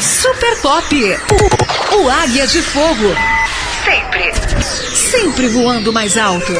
Super Pop. O, o Águia de Fogo. Sempre. Sempre voando mais alto.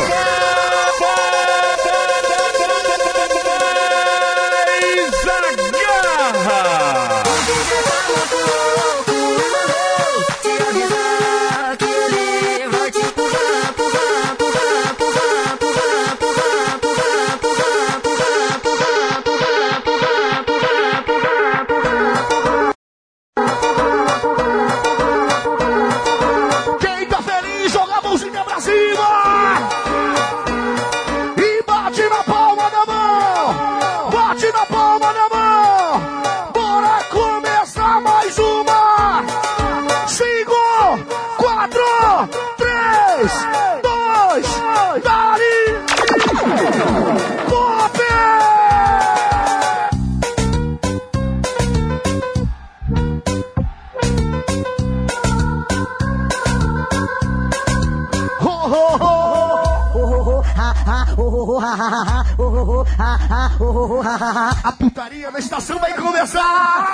Putaria na estação vai começar!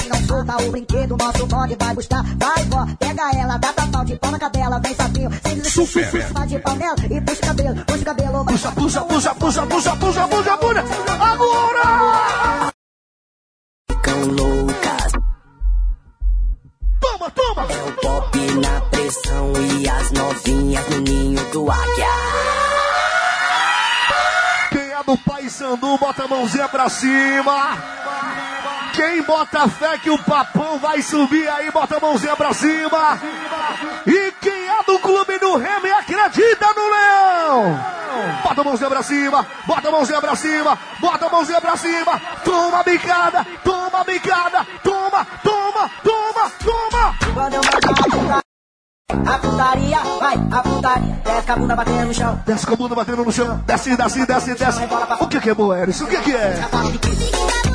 Se não solta o brinquedo, nosso bonde vai buscar. Vai, vó, pega ela, dá tapau de pau na cadela, vem sapinho. Sem desistir, Super. vai de pau nela e puxa o cabelo, puxa o cabelo. Puxa, puxa, puxa, puxa, puxa, puxa, puxa, puxa! Agora! Ficam loucas. Toma, toma! É o pop na pressão e as novinhas no ninho do águia. Do Pai Sandu, bota a mãozinha pra cima! Quem bota fé que o papão vai subir aí, bota a mãozinha pra cima! E quem é do clube do Remo acredita no Leão! Bota a mãozinha pra cima, bota a mãozinha pra cima, bota a mãozinha pra cima! Toma bicada, toma bicada, toma, toma, toma, toma! Putaria, a putaria, vai, a putaria. Desce com a bunda batendo no chão. Desce com a bunda batendo no chão, desce, desce, desce, desce. O que que é, Boeris? O que que é?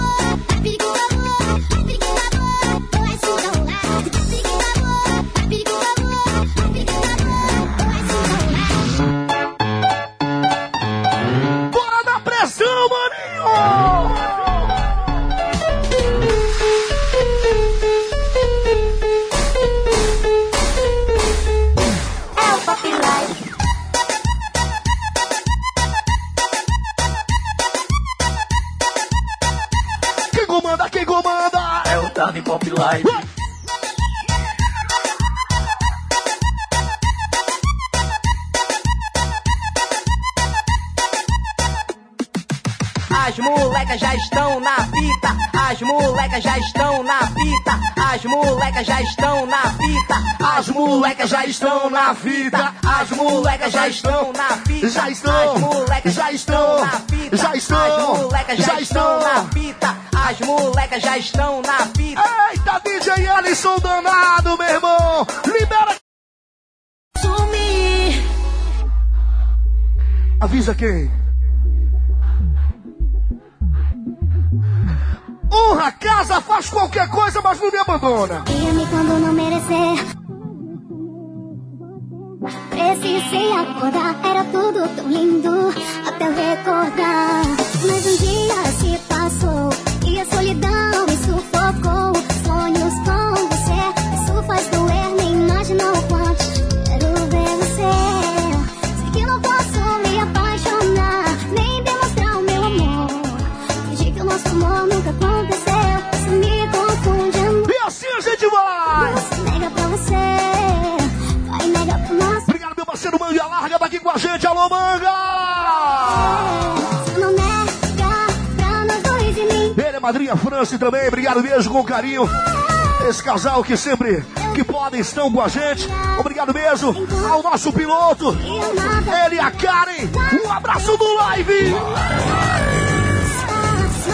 Pop Live. Molecas já estão na fita, as molecas já estão na fita, as molecas já estão na fita, as molecas já estão na fita, as molecas já estão na fita, Já estão, as molecas já estão, na fita, já estão, as molecas já, estão estão. na fita, as molecas já estão na fita. Eita, DJ Alisson danado, meu irmão! Libera! Sumir. Avisa quem? Honra casa, faz qualquer coisa, mas não me abandona. Ia-me quando não merecer. Precisei acordar, era tudo tão lindo até recordar. Mas um dia se passou e a solidão me sufocou. Manga Larga, tá aqui com a gente. Alô, Manga! Ele é madrinha França também, obrigado mesmo com carinho. Esse casal que sempre que podem estão com a gente. Obrigado mesmo ao nosso piloto, ele e a Karen. Um abraço do live!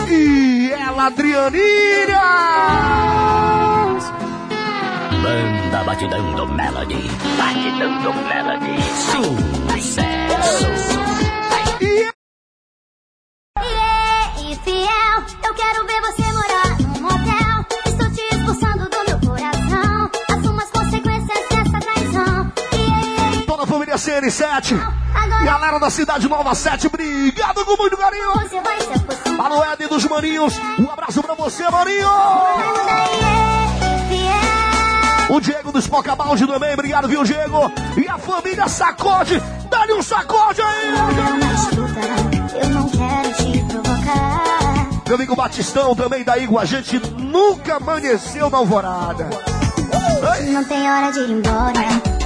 E ela, Adrianinha! Banda Batidão do Melody. Batidão do Melody. Sucesso. E irei infiel. Eu quero ver você morar num motel. Estou te expulsando do meu coração. Assuma as consequências dessa traição. E aí, toda a família CN7. agora Galera da Cidade Nova 7, obrigado com muito carinho. Você vai se aproximar. Para o Ed dos Maninhos, um abraço pra você, Maninho. O Diego do Spocabaldi também, obrigado, viu, Diego? E a família Sacode, dá-lhe um sacode aí. Eu não quero te provocar. Meu amigo Batistão também daí com a gente, nunca amanheceu na alvorada. Não tem hora de ir embora.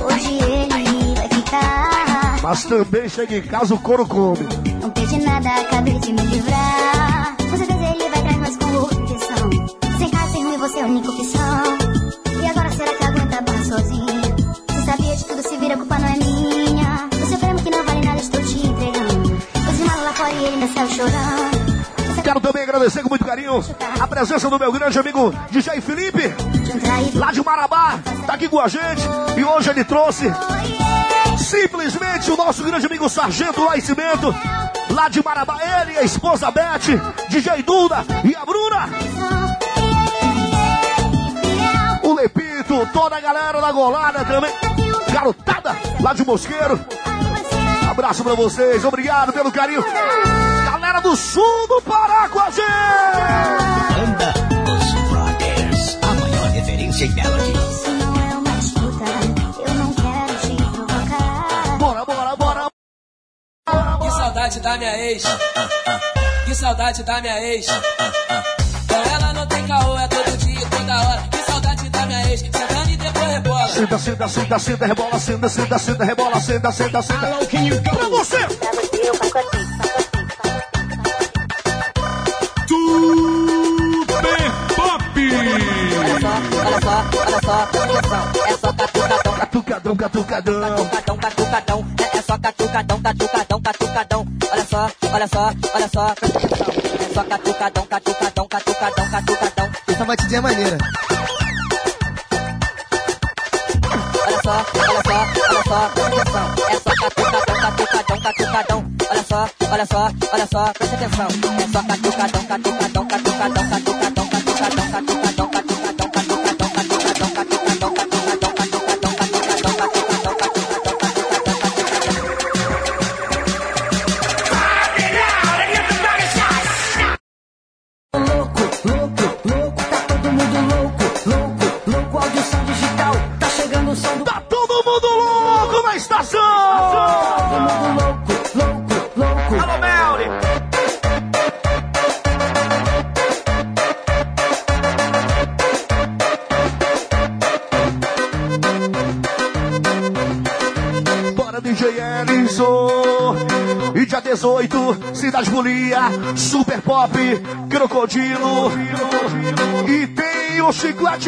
Hoje ele vai ficar. Mas também chega em casa, o couro come. Não pedi nada, acabei de me livrar. Com certeza ele vai atrás, mas com opção. Sem casa, sem ruim, você é a única opção. Sozinha? Se sabia de tudo, se vira, a culpa não é minha. Você prêmio que não vale nada, estou te entregando. Os irmãos lá fora e ele ainda saiu chorando. Quero também agradecer com muito carinho a presença do meu grande amigo DJ Felipe, lá de Marabá, tá aqui com a gente. E hoje ele trouxe simplesmente o nosso grande amigo Sargento Nascimento, lá de Marabá. Ele, a esposa Beth, DJ Duda e a Bruna. Toda a galera da Golada também. Garotada lá de Mosqueiro. Abraço pra vocês, obrigado pelo carinho. Galera do sul do Pará com a gente. Banda Os Brothers. A maior referência em Melody. Isso não é uma disputa. Eu não quero te provocar. Bora, bora, bora. Que saudade da minha ex. Que saudade da minha ex. Com ela não tem caô, é todo dia, toda hora. Rebola. Senta, senta, senta, senta, rebola, senta, senta, senta, rebola, senta, senta, senta. Pra você! Pra você, faço assim. Olha só, olha só, olha só. É só catucadão, Catucadão, catucadão. catucadão, catucadão. É, é só catucadão, catucadão, catucadão. Olha só, olha só, olha só. É só catucadão, catucadão, catucadão, catucadão. Essa batidinha é maneira. Olha só, olha só, presta atenção. É só catucadão, catucadão, catucadão, catucadão,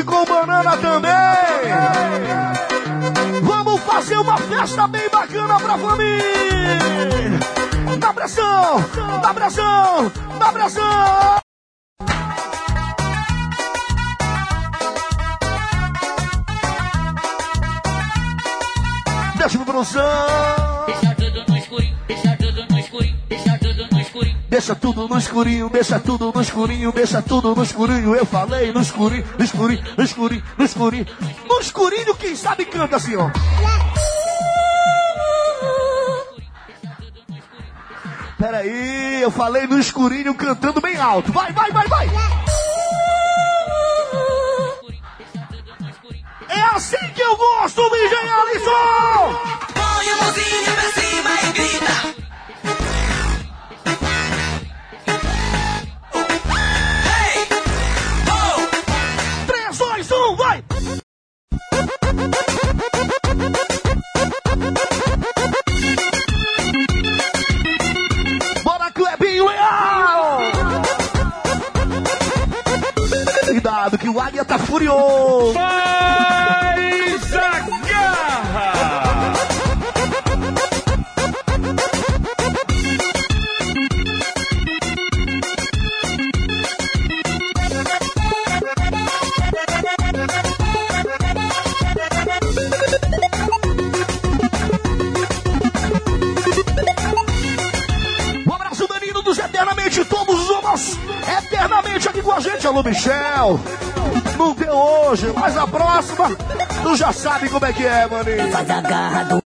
com banana também! Vamos fazer uma festa bem bacana pra família! Dá pressão! Dá pressão! Dá pressão! Escurinho, deixa tudo no escurinho, deixa tudo no escurinho. Eu falei no escurinho, no escurinho, no escurinho, no escurinho. No escurinho, quem sabe canta assim, ó. Peraí, eu falei no escurinho cantando bem alto. Vai, vai, vai, vai. É assim que eu gosto, DJ Alisson! Põe a mãozinha pra cima como é que é, maninho. Faz a garra do.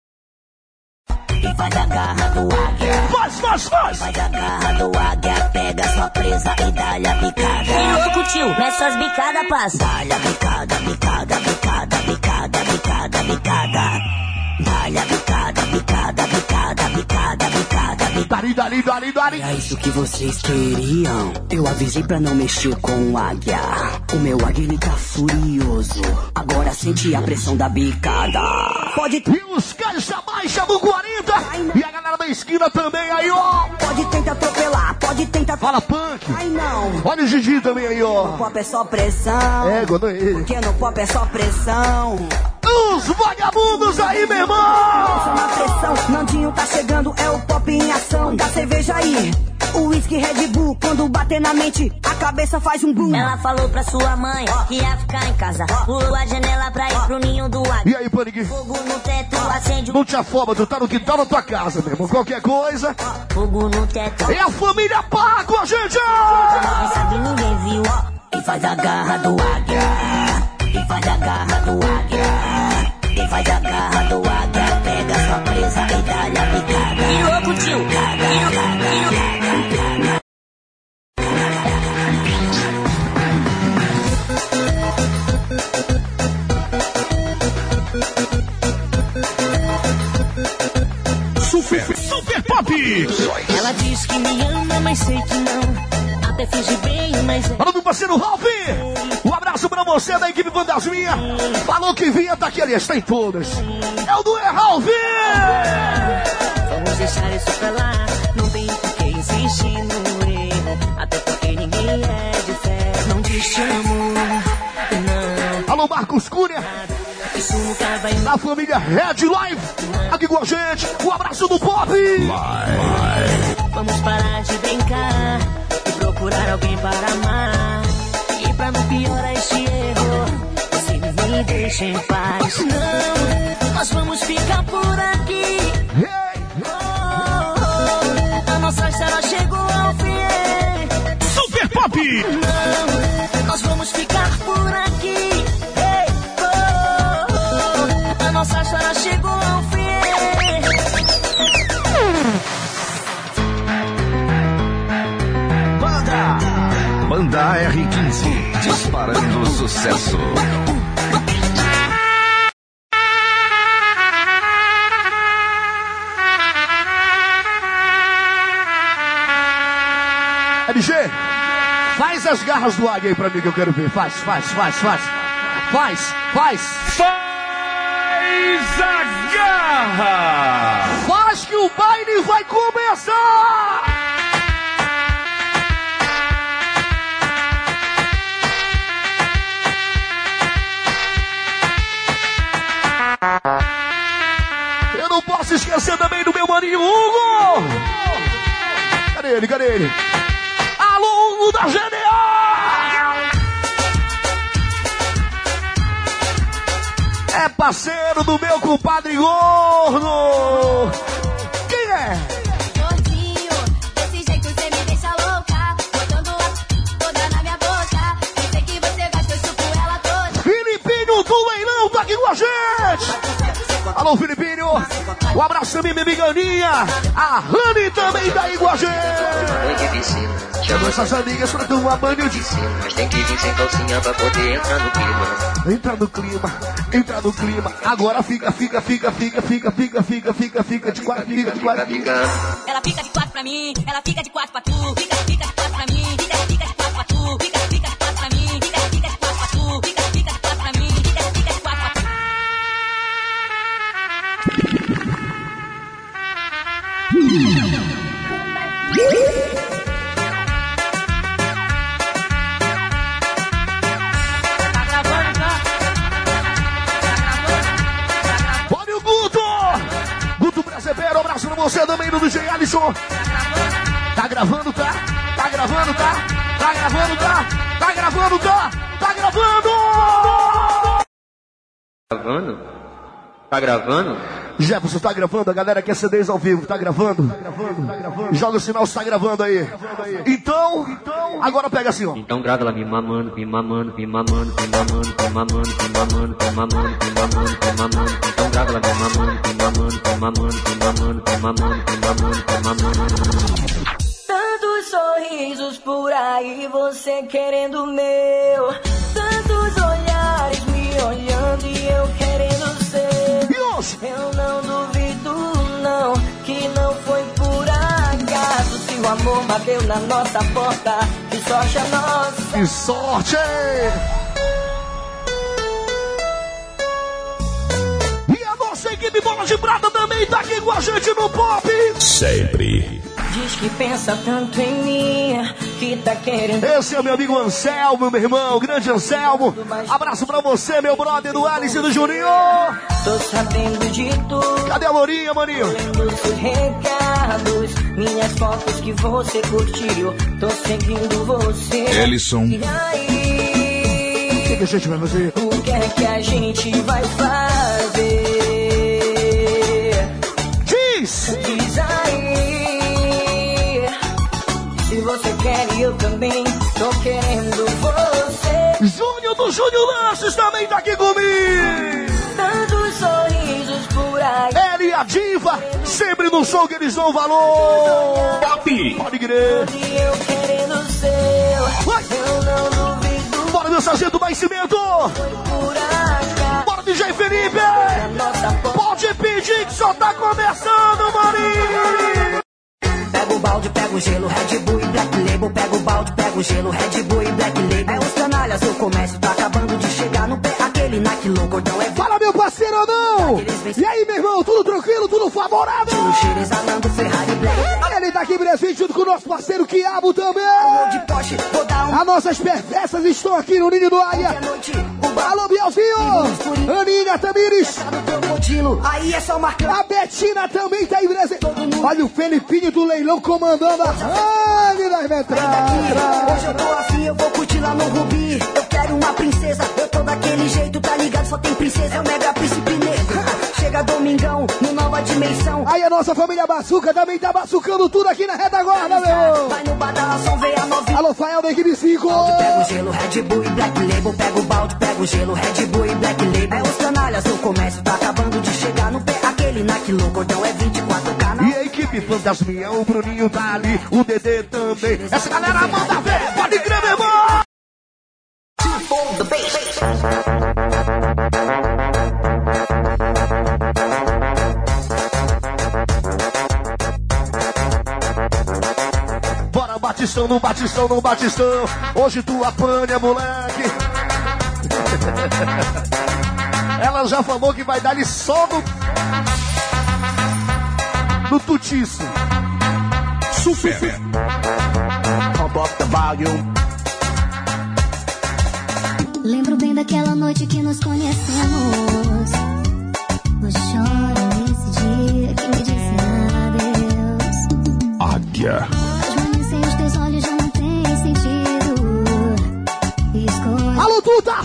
E faz a garra do águia. Faz, faz, faz. Faz a garra do águia, pega sua presa e dá-lhe a bicada. Que louco, tio, nessas bicadas passa. Dá-lhe a bicada, bicada, bicada, bicada, bicada, bicada. Dá-lhe a bicada, bicada, bicada, bicada, bicada, bicada. Dali, dali, dali, dali. É isso que vocês queriam. Eu avisei pra não mexer com o águia. O meu águia ele tá furioso. Agora sente a pressão da bicada. Pode, E os caixa baixa do 40. E a galera da esquina também aí, ó. pode tentar atropelar, pode tentar. Fala punk. Ai não. Olha o Gigi também aí, ó. Pop é só pressão. É, quando ele. Porque no pop é só pressão. Os vagabundos aí, meu irmão. Só na pressão, Nandinho tá chegando, é o pop em ação. Da cerveja aí. O whisky Red Bull, quando bater na mente, a cabeça faz um boom. Ela falou pra sua mãe que ia ficar em casa. Pulou a janela pra ir pro ninho do águia. E aí, Panic? Fogo no teto, acende o Não te afoba, tu tá no quintal da tua casa, meu irmão. Qualquer coisa. fogo no teto. É a família Pá com a gente! Ninguém sabe, ninguém viu. E faz a garra do águia. E faz a garra do águia. E faz a garra do águia. Pega sua presa e dá-lhe a bicada. Que louco, tio. Que louco, Super, super pop! Ela diz que me ama, mas sei que não. Até finge bem, mas é. Fala do parceiro Ralph! Um abraço pra você da equipe Fantasminha. Falou que vinha, tá aqui, aliás, em todas. É o do E Ralph! Vamos deixar isso pra lá. Não tem por que insistir no erro. Até porque ninguém é de fé. Não te chamo, não. Alô, Marcos Cunha, Isso nunca vai da família Red Live, aqui com a gente. Um abraço do Pop! Vamos parar de brincar e procurar alguém para amar. E pra não piorar este erro, você me deixa em paz. Não, nós vamos ficar por aqui. Hey, Oh, oh, a nossa história chegou ao fim. super Pop! Não, nós vamos ficar por aqui. Chegou ao fim. Banda R15, disparando sucesso. LG, faz as garras do águia aí pra mim que eu quero ver. Faz, faz, faz, faz. Faz, faz. Faz a garra! Faz que o baile vai começar! Eu não posso esquecer também do meu maninho Hugo! Cadê ele? Cadê ele? Alô, Hugo da GDA! É parceiro do meu compadre gordo! Quem é? Gordinho, desse jeito você me deixa louca. Botando a toda na minha boca. Eu sei que você gosta, eu chupo ela toda. Filipinho do Leilão tá aqui com a gente! Alô, Filipinho! Um abraço minha amiganinha! A Rani também tá aí com a gente! Chama essas amigas pra tomar banho de piscina, mas tem que vir sem calcinha pra poder entrar no clima. Entra no clima, entra no clima. Agora fica, fica, fica, fica, fica, fica, fica, fica, fica de quatro, fica de quatro. Fica, Ela fica de quatro pra mim, ela fica de quatro pra tu. Fica, fica de quatro pra mim, fica, fica de quatro pra tu. Fica, fica de quatro pra mim, fica, fica de quatro pra tu. Fica, fica de quatro pra mim, fica, fica de quatro pra tu. Você também do DJ Alisson. Tá gravando, tá? Tá gravando, tá? Tá gravando, tá? Tá gravando, tá? Tá gravando! Gravando? Tá gravando? Jefferson tá gravando, a galera quer CDs ao vivo, tá gravando? Joga o sinal se tá gravando aí. Então, agora pega assim, ó. Então grava ela me mamando, me mamando, me mamando, me mamando, me mamando, me mamando, me mamando, me mamando, me mamando. Então grava ela me mamando, me mamando, me mamando, me mamando, me mamando, me mamando, me mamando. Tantos sorrisos por aí, você querendo o meu. Tantos olhares me olhando e eu querendo ser. Eu não duvido, não, que não foi por acaso. Se o amor bateu na nossa porta, que sorte a nossa. Que sorte! Equipe Bola de Prata também tá aqui com a gente no Pop! Sempre. Diz que pensa tanto em mim, que tá querendo. Esse é o meu amigo Anselmo, meu irmão, grande Anselmo. Abraço pra você, meu brother do Alice e do Juninho. Tô sabendo de tudo. Cadê a Lourinha, maninho? Recados, minhas fotos que você curtiu. Tô seguindo você. Ellison. E aí? O que, que a gente vai fazer? O que é que a gente vai fazer? Eu também tô querendo você. Júnior do Júnior Lanches também tá aqui comigo. Tantos sorrisos por aí. Ela e a diva, sempre no show que eles dão valor. Pop. Pode crer. Eu querendo seu. Eu não duvido. Bora, meu sargento Nascimento. Bora, DJ Felipe. Pode pedir que só tá começando, o gelo, Red Bull e Black Label. É os canalhas, o comércio tá acabando de chegar no pé. Aquele Nike gordão é Fala, meu parceiro, não. E aí, meu irmão, tudo tranquilo, tudo favorável? cheiro exalando Ferrari Black. Ele tá aqui presente junto com o nosso parceiro Quiabo também. Dar um As nossas perversas estão aqui no Ninho do Águia. bar Alô, Bielzinho! Aninha Tamires! crocodilo. Aí é só marcar. A Betina também tá em presente. Olha o Felipinho do leilão comandando a Rani das metralhas. Hoje eu tô afim, eu vou curtir lá no Rubi. Eu quero uma princesa, eu tô daquele jeito, tá ligado? Só tem princesa, é o mega príncipe negro. Chega domingão, no nova dimensão. Aí a nossa família Baçuca também tá baçucando tudo aqui na retaguarda, meu! Vai no badalação, vê a novinha. Alô, Fael da equipe 5! Pega o gelo, Red Bull e Black Label. Pega o balde, pega o gelo, Red Bull e Black Label. É os canalhas, o comércio tá acabando de chegar no pé. Aquele Nike logo, gordão é 24 canal. Equipe Fantasminha, o Bruninho tá ali, o Dedê também. Essa galera manda ver, pode crer, meu irmão! Bora, Batistão no Batistão no Batistão. Hoje tu apanha, moleque. Ela já falou que vai dar-lhe só no. No tutiço. Super. Pump up the volume. Lembro bem daquela noite que nos conhecemos. Eu choro nesse dia que me disse adeus. Águia. As manhãs sem os teus olhos já não tem sentido. Escolha Alô, Tuta!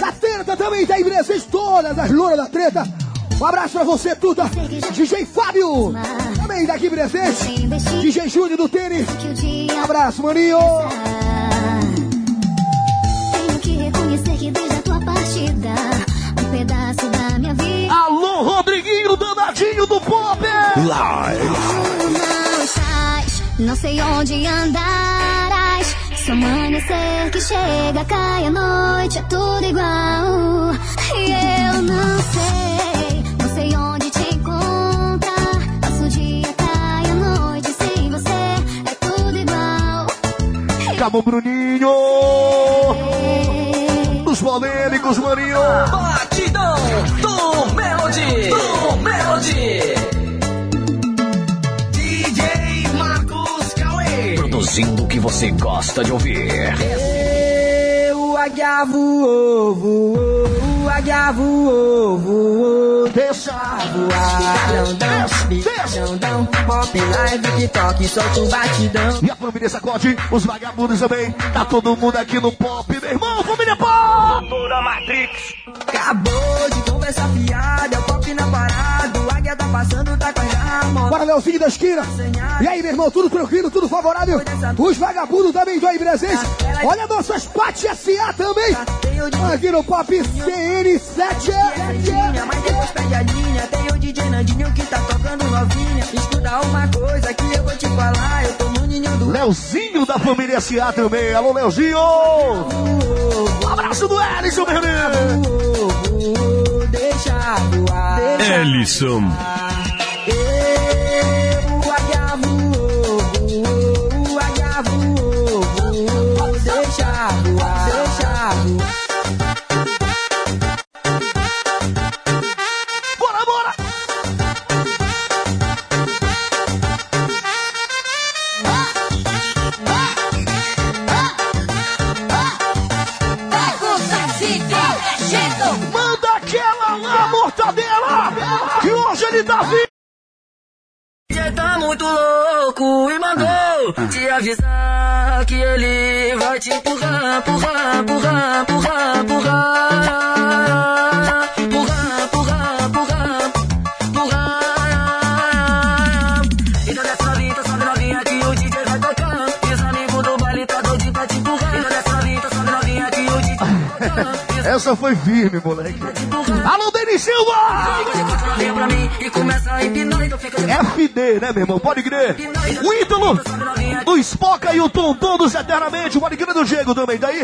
Da treta também tá em presente todas as louras da treta. Um abraço pra você, Tuta. DJ Fábio. Também daqui presente. DJ Júnior do tênis. dia Abraço, maninho. Tenho que reconhecer que desde a tua partida, um pedaço da minha vida. Alô, Rodriguinho, danadinho do pop. Live. Não estás, não sei onde andarás. Só amanhecer que chega, cai a noite, é tudo igual. E eu não sei, Acabou, Bruninho. Dos polêmicos, maninho. Batidão do Melody, do Melody. DJ Marcos Cauê. Produzindo o que você gosta de ouvir. O águia voou, voou, o águia voou, voou. Deixa Voar, dão, dão, pop live, TikTok, solta o batidão. E a família sacode, os vagabundos também. Tá todo mundo aqui no pop, meu irmão, família pop! Acabou de conversar fiada, é o pop na parada, o águia tá passando, tá com a. Bora, Leozinho da esquina. E aí, meu irmão, tudo tranquilo, tudo favorável? Os vagabundos também estão aí presentes. Olha nossas Pati SA também. Aqui no Pop CN7. Minha mãe depois pede a linha. Tem o DJ Nandinho que tá tocando novinha. Escuta uma coisa que eu vou te falar. Eu tô no ninho do. Leozinho da família SA também. Alô, Leozinho. Um abraço do Ellison, meu irmão. Deixa voar. Ellison. Deixa voar, deixa voar. Ele tá. Você tá muito louco e mandou te avisar que ele vai te empurrar, empurrar, empurrar, empurrar, empurrar. Empurrar, empurrar, empurrar, empurrar. Então novinha, então sobe novinha que o DJ vai tocar. Os amigos do baile tá doidinho pra te empurrar. Então novinha, então sobe novinha que o DJ vai tocar. Essa foi firme, moleque. Alô, Silva! De FD, né, meu irmão? Pode crer. O ídolo do Spoca e o Tom todos eternamente. Pode crer do Diego também. Daí?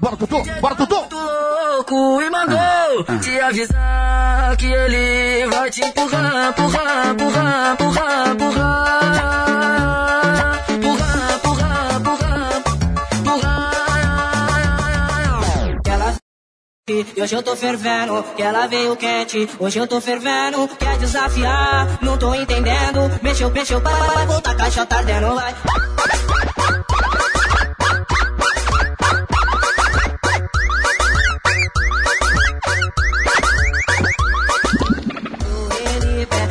Bora, Tutu. Bora, Tutu. louco e mandou te avisar que ele vai te empurrar, empurrar, empurrar, empurrar. Empurrar, e hoje eu tô fervendo, que ela veio quente, hoje eu tô fervendo, quer desafiar, não tô entendendo, mexeu, mexeu, vai, vai voltar, caixa tá ardendo, vai.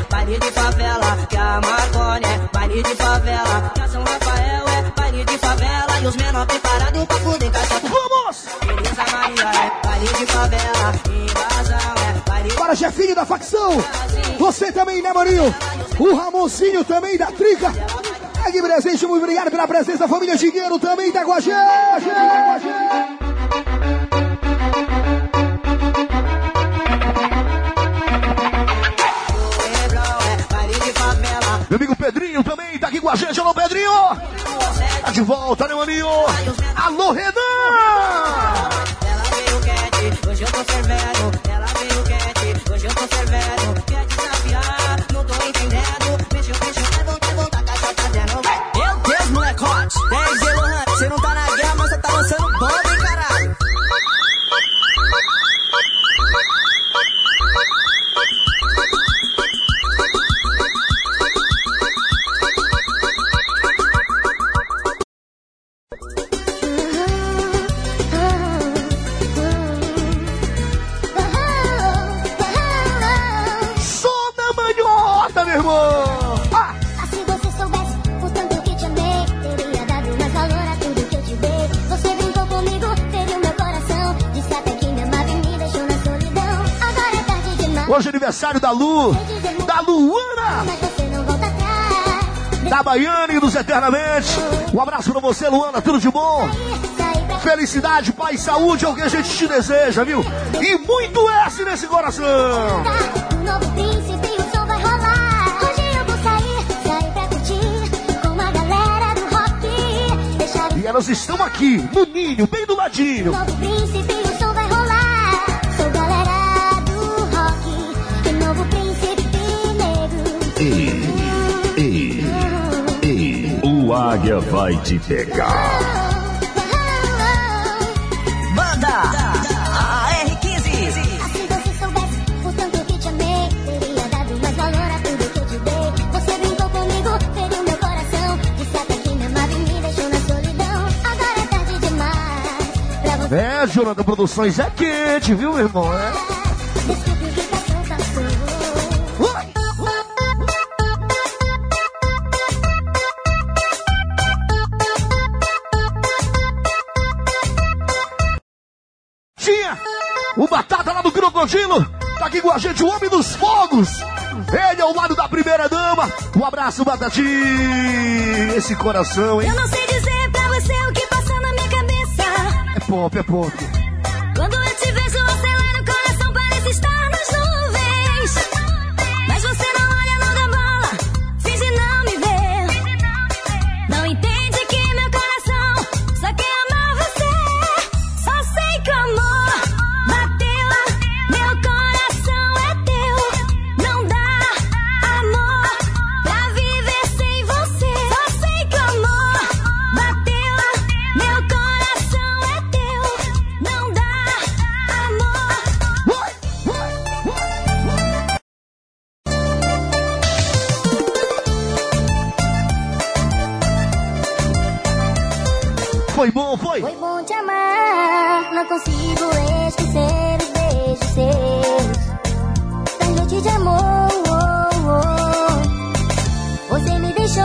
Baile de favela, que a Marconi é baile de favela, que a São Rafael é baile de favela, e os menor preparados pra fuder caixa. Vamos! É Bora, chefinho da facção. Você também, né, Maninho? O Ramoncinho também da Trica. Aqui presente, muito obrigado pela presença. A família Dinheiro também tá com a gente. Meu amigo Pedrinho também tá aqui com a gente. Alô, Pedrinho! Tá de volta, né, Maninho? Alô, Renan! Você, Luana, tudo de bom. Felicidade, paz, saúde é o que a gente te deseja, viu? E muito S nesse coração. Deixar E elas estão aqui, no ninho, bem do ladinho. Águia vai te pegar. Banda AR15. Se você soubesse o tanto que te amei, teria dado mais valor a tudo que eu te dei. Você brincou comigo, feriu meu coração. Disse até que me amava e me deixou na solidão. Agora é tarde demais pra você. É, Jonathan Produções é quente, viu, meu irmão? É. a gente, o Homem dos Fogos. Ele é o lado da primeira dama. Um abraço, Batatinha. Esse coração, hein? Eu não sei dizer pra você o que passa na minha cabeça. É pop, é pop. Não consigo esquecer os beijos seus. Da noite de amor, oh, oh. você me deixou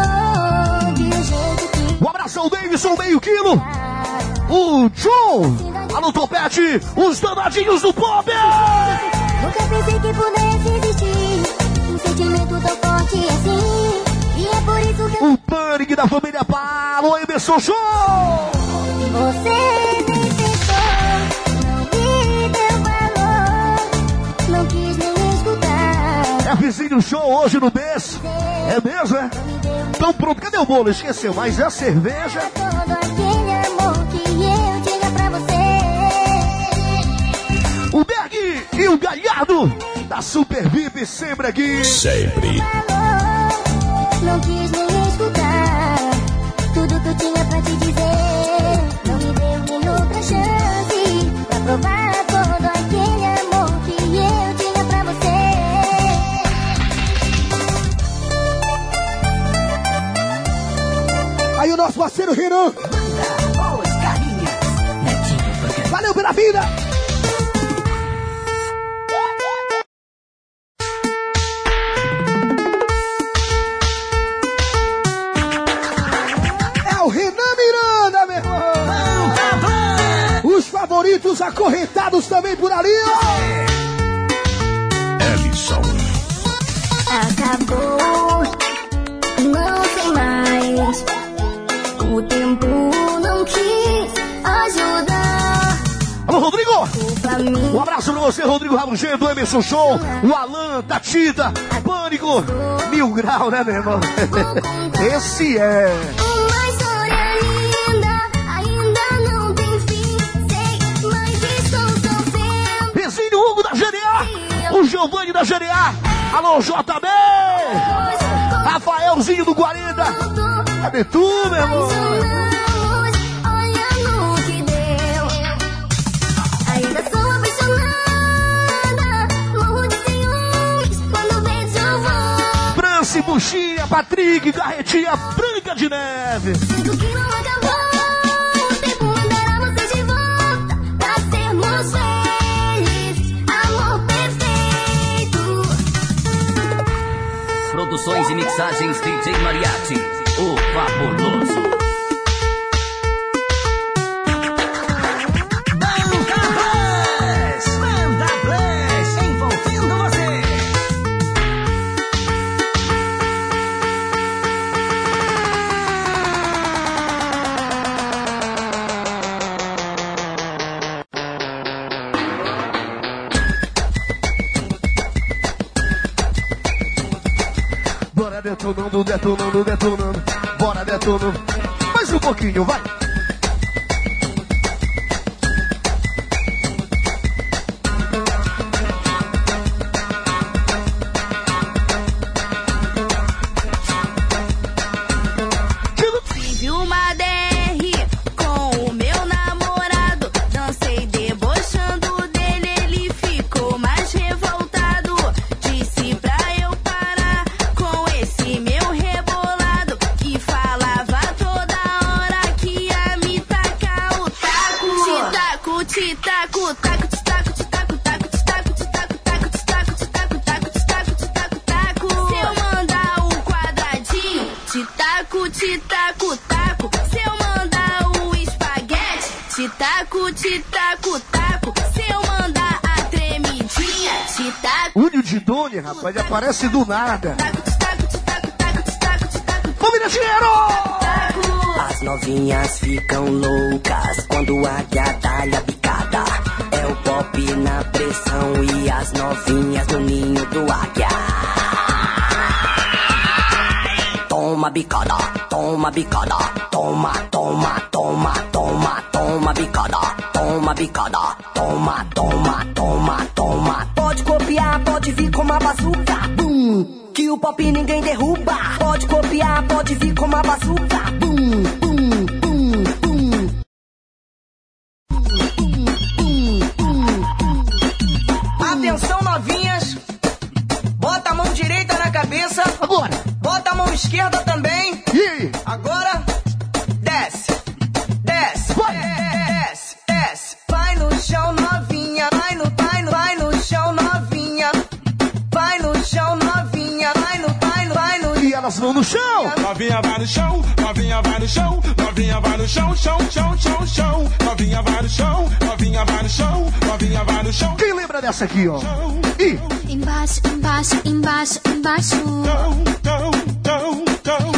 de um jeito que Um abração, Davidson, meio quilo. O John. Alô, Topete. Os danadinhos do pop. nunca pensei que pudesse existir um sentimento tão forte assim. E é por isso que O pânico da família Palo. Emerson Show. Você É vizinho show hoje no berço. É mesmo, é? Então pronto, cadê o bolo? Esqueceu, mas é a cerveja. Todo aquele amor que eu tinha pra você. O Berg e o Galhardo da Super VIP sempre aqui. Sempre. Falou, não quis nem escutar tudo que eu tinha pra te dizer. Não me deu nem outra chance pra provar Aí o nosso parceiro Renan. Valeu pela vida. É o Renan Miranda, meu irmão. Os favoritos acorrentados também por ali, ó. Ellison. Acabou, abraço pra você, Rodrigo Rabugento, Emerson Show, o Alan, Tatita, Pânico, Mil Grau, né, meu irmão? Esse é. uma história linda ainda não tem fim. Sei, mas estou sofrendo. Vizinho Hugo da GDA, o Giovanni da GDA, alô, JB, Rafaelzinho do Guarida. Cadê tu, meu irmão? Franci, Buchinha, Patrick, Garretinha, Branca de Neve. Sinto que não acabou. O tempo mandará você de volta pra sermos felizes. Amor perfeito. Produções e mixagens DJ Mariachi, o fabuloso. Detonando, detonando, detonando. Bora detonando. Mais um pouquinho, vai. Ele aparece do nada. Família Dinheiro! As novinhas ficam loucas quando a águia dá-lhe a bicada. É o pop na pressão e as novinhas no ninho do águia. Toma bicada, toma bicada, toma, toma, toma, toma, toma bicada, toma bicada, toma, toma, toma, toma. Pode copiar, pode vir com uma bazuca, bum, que o pop ninguém derruba. Pode copiar, pode vir com uma bazuca, bum, bum, bum, bum. Atenção, novinhas. Bota a mão direita na cabeça. Agora. Bota a mão esquerda também. E? Agora, desce, desce, desce, desce. Vai no chão, novinha. Vai no, vai no, vai no chão, novinha. Vai no chão, novinha. Vai no, vai no, vai no. E elas vão no chão. Novinha vai no chão, novinha vai no chão, novinha vai no chão, chão, chão, chão, chão. Novinha vai no chão, novinha vai no chão, novinha vai no chão. Quem lembra dessa aqui, ó? E Embaixo, embaixo, embaixo, embaixo.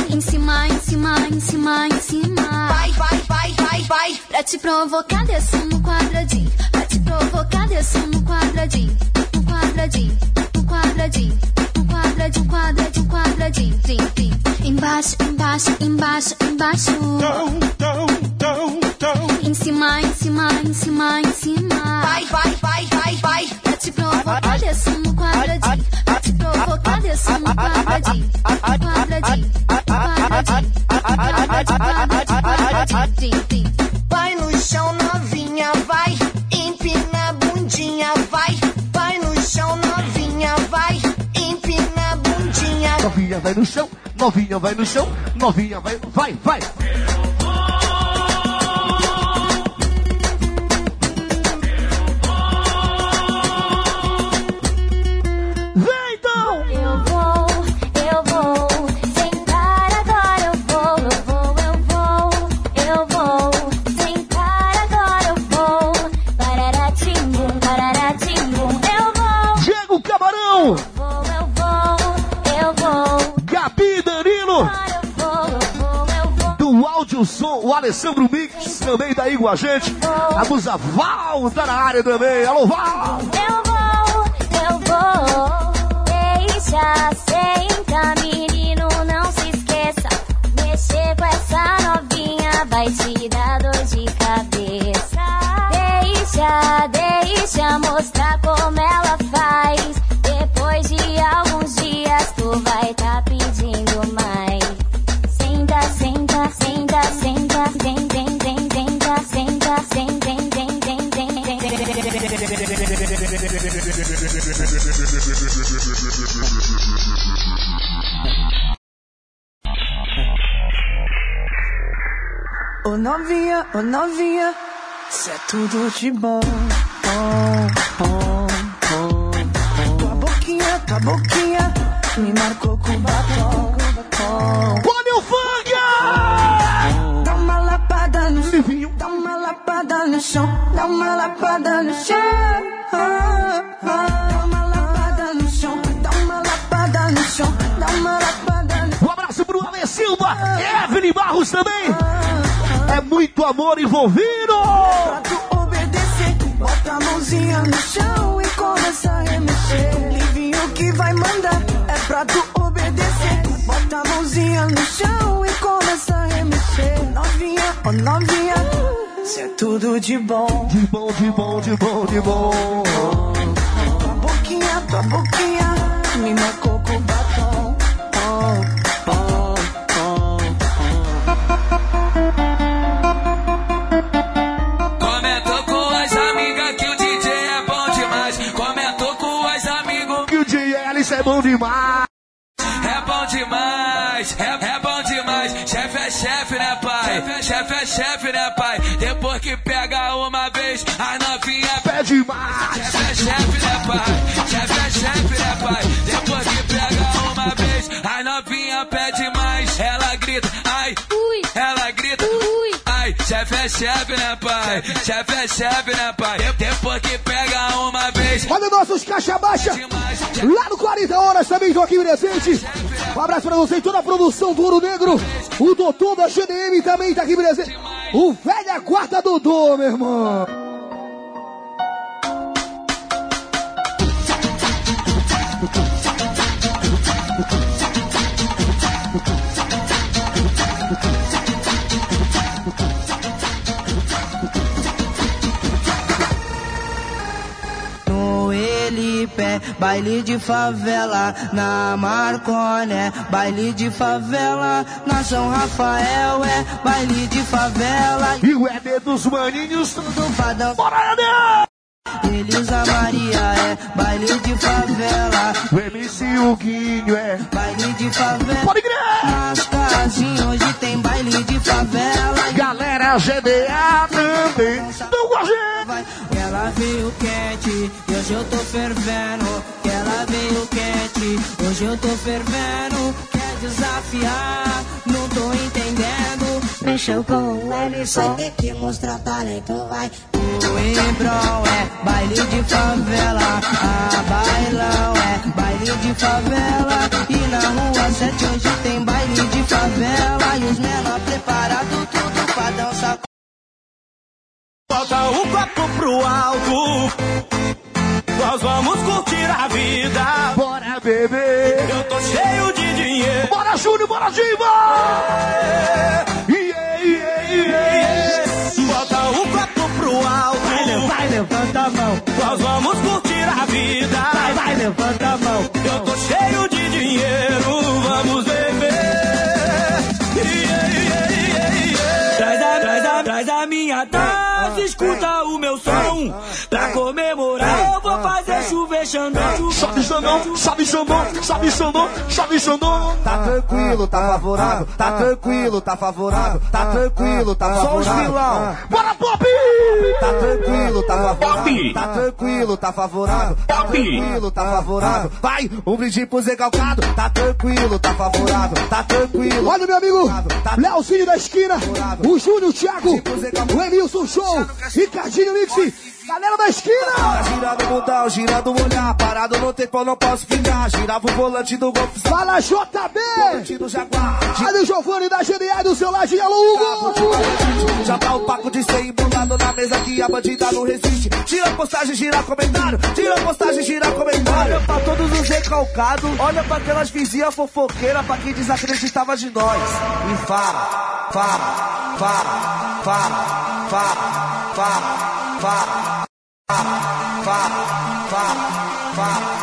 Em cima, em cima, em cima, em cima. Vai, vai, vai, vai, vai. Pra te provocar, desço no quadradinho. Pra te provocar, desço no quadradinho. No quadradinho, no quadradinho. No quadradinho, quadradinho, quadradinho. Tim, tim. Embaixo, embaixo, embaixo, embaixo. Em cima, em cima, em cima, em cima. Vai, vai, vai, vai, vai. Pra te provocar, desço no quadradinho. Pra te provocar, desço no quadradinho. No quadradinho, no quadradinho. No quadradinho, quadradinho, quadradinho. Tim, tim. Novinha vai no chão, novinha vai no chão, novinha vai, vai, vai. Alessandro Mix também tá aí com a gente. A musa Val tá na área também. Alô, Val! eu vou, eu vou, deixa sentar menino, não se esqueça, mexer com essa novinha vai te dar dor de cabeça. Deixa, deixa mostrar como ela faz. Ô novinha, ô novinha, cê é tudo de bom. Oh, oh, oh, oh. Tua boquinha, tua boquinha, me marcou com batom. Olha o funk! Lapada no chão, dá uma lapada no chão. Ah, ah. Dá uma lapada no chão, dá uma lapada no chão, dá uma lapada no Um abraço pro Ale Silva, Evelyn Barros também. É muito amor envolvido! Pra tu obedecer, bota a mãozinha no chão e começa a remexer. Livinho que vai mandar, é pra tu obedecer. Bota a mãozinha no chão e começa a remexer. Novinha, oh novinha, cê é tudo de bom. De bom, de bom, de bom, de bom. Tua boquinha, tua boquinha, me marcou com batom. Oh, oh, oh, Comentou com as amigas que o DJ é bom demais. Comentou com as amigos Que o DL é bom demais. É bom demais. É, é bom demais. Chefe é chefe, né, pai? Chefe é chefe, né, pai? Depois que pega uma vez, a novinha Pede mais. Chefe é chefe, né, pai? Chefe é chefe, né, pai? É chefe, né, pai? Chefe é chefe, né, pai? Depois que pega uma vez. Olha nossos caixa baixa. Lá no 40 Horas também estou aqui presente. Um abraço pra você e toda a produção do Ouro Negro. O doutor da GDM também tá aqui presente. O velha guarda Dodô, meu irmão. Elipé, baile de favela, na Marconé, baile de favela, na São Rafael é baile de favela. E o ED dos maninhos, tudo fadão. Bora, ED! Elisa Maria é baile de favela. O MC Huguinho é baile de favela. Pode crer! Nas casinhas hoje tem baile de favela. Galera GDA também. Então com a gente. Ela veio quente, e hoje eu tô fervendo. Ela veio quente, hoje eu tô fervendo. Quer desafiar, não tô entendendo. Mexeu com o Ellison. Vai ter que mostrar talento, vai. O Embrão é baile de favela, a bailão é baile de favela. E na rua 7 hoje tem baile de favela. E os menor preparado tudo pra dançar. Bota o copo pro alto. Nós vamos curtir a vida. Bora, bebê. Eu tô cheio. Bora, Júnior, bora, Diva! Yeah, yeah, yeah. Bota o copo pro alto. Vai, vai, levanta a mão. Nós vamos curtir a vida. Vai, vai, levanta a mão. Eu tô cheio de dinheiro, vamos beber. Yeah, yeah, yeah, yeah. Traz, a, traz, a, traz a minha taça, escuta o meu som. Pra comemorar, eu vou fazer chover xandão. Sobe xandão, sobe xandão, sobe xandão, sobe xandão. Tá tranquilo, tá favorável. Tá tranquilo, tá favorável. Tá tranquilo, tá favorável. Só os vilão. Bora, Pop! Tá tranquilo, tá favorável. Tá tranquilo, tá favorável. Tá tranquilo, tá favorável. Vai, um brinde pro Zé Calcado. Tá tranquilo, tá favorável. Tá tranquilo. Olha, meu amigo, Leozinho da esquina, o Júnior Thiago, o Emilson Show, Ricardinho Mix. Galera da esquina! Girando o mundão, girando o olhar, parado no tempo, eu não posso ficar. Girava o volante do golfe. Fala JB! do Jaguar. Olha o Giovanni da GDA do seu ladinho, alô Hugo! Já tá o paco de ser embolado na mesa que a bandida não resiste. Tira a postagem, gira comentário. Tira a postagem, gira comentário. Olha pra todos os recalcados. Olha pra aquelas vizinhas fofoqueiras, pra quem desacreditava de nós. E fala, fala, fala, fala, fala, fala, fala. Fala, fala, fala, fala.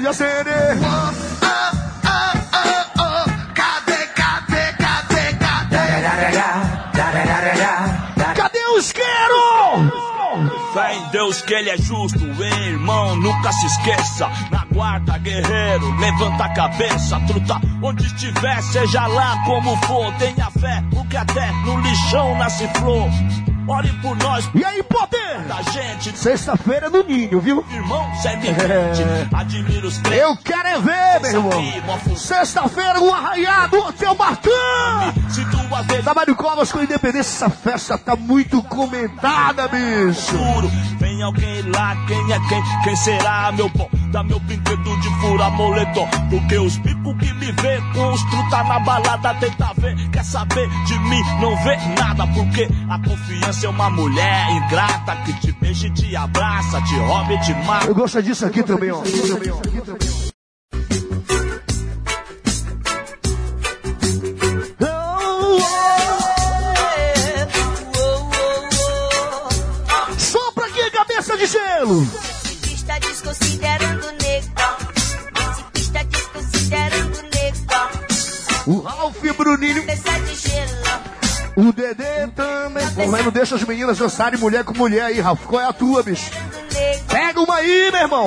Acende, acende. Cadê o isqueiro? Fé em Deus que ele é justo, hein, irmão, nunca se esqueça. Na guarda, guerreiro, levanta a cabeça, truta. Onde estiver, seja lá como for, tenha fé, porque até no lixão nasce flor. Ore por nós. E aí, poder? Da gente. Sexta-feira no Ninho, viu? Irmão, serve crente. Admira os crentes. Eu quero é ver, meu irmão. Sexta-feira, o Arraiado, Hotel Marcão. Se tu ver. Trabalho Covas com Independência, essa festa tá muito comentada, bicho. Juro, alguém lá, quem é quem? Quem será, meu pão? Dá meu brinquedo de furar moletom. Porque os bicos que me vê com os truta na balada tenta ver. Quer saber de mim? Não vê nada. Porque a confiança é uma mulher ingrata que te beija e te abraça, te rouba e te mata. Eu gosto disso aqui também, ó. Sopra desconsiderando o Ralf Bruninho. O Dedê também. Pô, mas não deixa as meninas dançarem mulher com mulher aí, Ralf. Qual é a tua, bicho? Pega uma aí, meu irmão.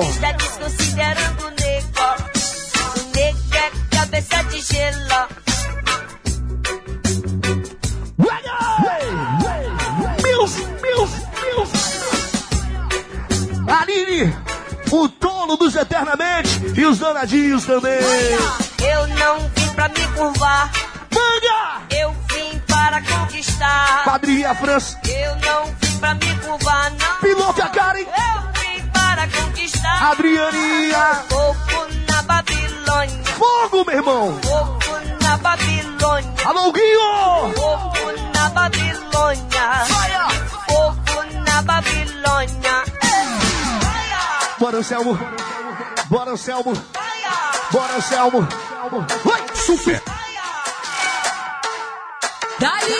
Os danadinhos também. Eu não vim pra me curvar. Manga! Eu vim para conquistar. Padrinha França. Eu não vim pra me curvar, não. Piloto a Karen. Eu vim para conquistar. Adrianinha. Fogo na Babilônia. Fogo, meu irmão. Fogo na Babilônia. Alô, Guinho. Fogo na Babilônia. Fogo na Babilônia. Bora, Anselmo. Bora, Anselmo. Bora, Anselmo. Vai, super. Dali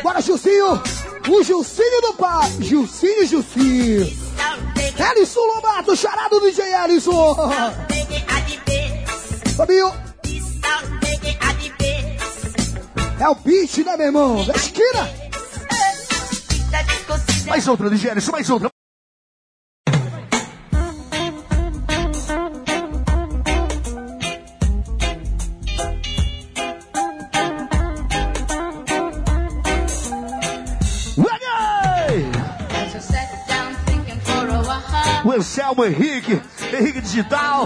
Bora, Gilcinho. O Gilcinho do pai. Gilcinho, Gilcinho. Ellison Lobato, charado do DJ Ellison. Fabinho. É o beat, né, meu irmão? Da esquina. Mais outra, Ellison, mais outra. O Anselmo Henrique, Henrique Digital,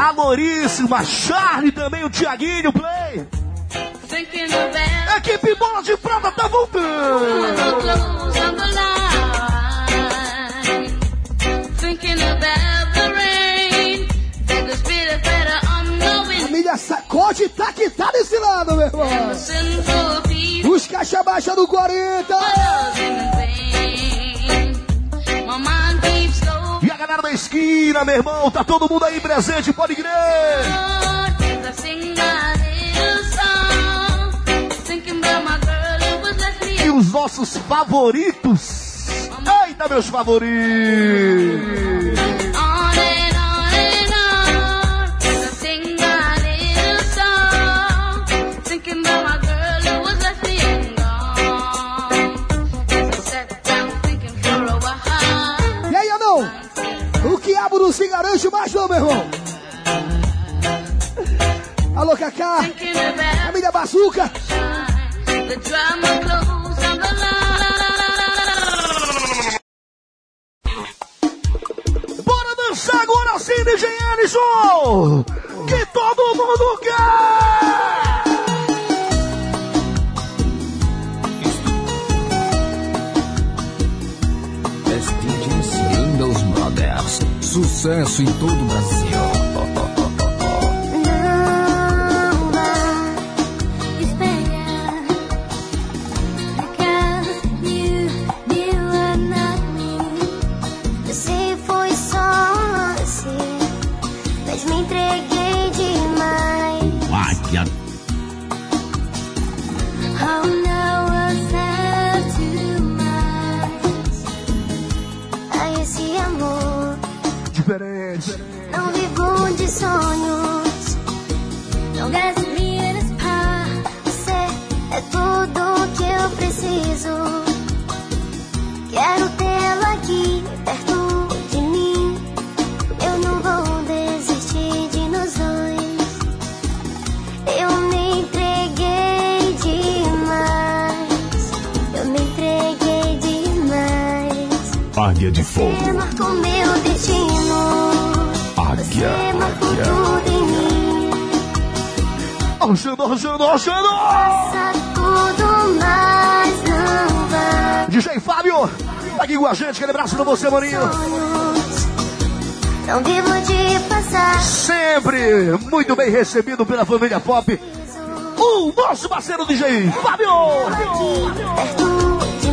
a Louríssima, Charlie também, o Tiaguinho Play. Equipe Bola de Prata tá voltando. Família Sacode tá que tá desse lado, meu irmão. Os caixa baixa do 40. E a galera da esquina, meu irmão, tá todo mundo aí presente, pode crer. Os nossos favoritos. Eita, meus favoritos. E aí, Anão? O quiabo não se garante mais, não, meu irmão. Alô, Cacá. bazuca. The drama the Bora dançar agora sim, DJ Ellison! Que todo mundo quer! Windows Brothers. Sucesso em todo o Brasil. Tá aqui com a gente, aquele abraço pra você, maninho. Não vivo de passar. Sempre muito bem recebido pela família Pop. O nosso parceiro DJ Fábio! Perto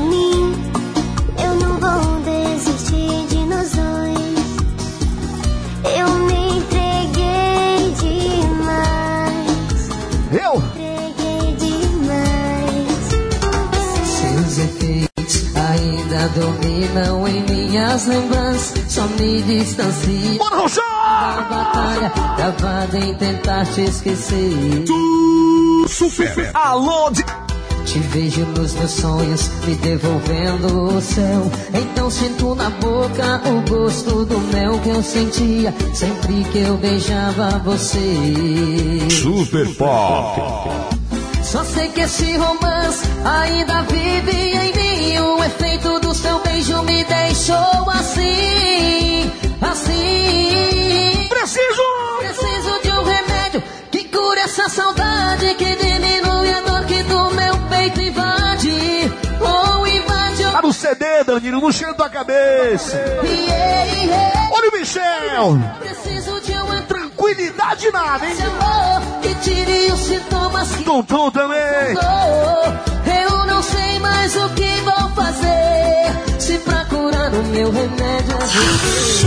dominam em minhas lembranças. Só me distancio Bora, da batalha travada em tentar te esquecer. Super. Alô, de... Te vejo nos meus sonhos, me devolvendo o céu. Então sinto na boca o gosto do mel que eu sentia sempre que eu beijava você. Super Pop. Só sei que esse romance ainda vive em mim. O efeito seu beijo me deixou assim, assim. Preciso! Preciso de um remédio que cure essa saudade, que diminui a dor que do meu peito invade. Ou invade o Tá no CD, Danilo, no cheiro da cabeça. Olha o Michel! Preciso de uma Tranquilidade nada, hein? amor que tire os sintomas Tonton também. Eu não sei mais o que vou fazer. O meu remédio é você.